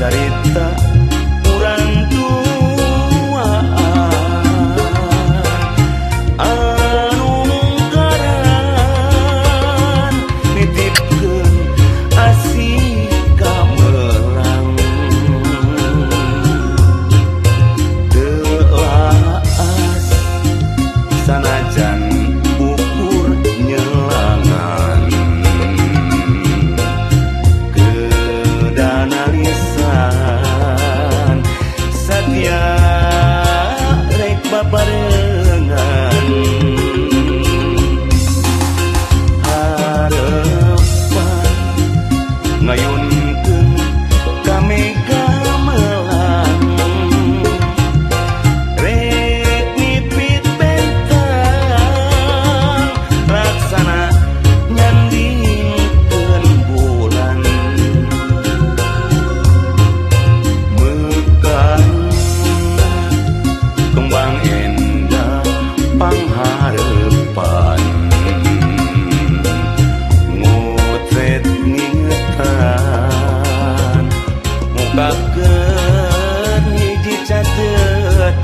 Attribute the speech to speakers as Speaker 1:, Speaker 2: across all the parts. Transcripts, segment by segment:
Speaker 1: cerita rek babarengan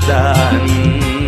Speaker 1: 散.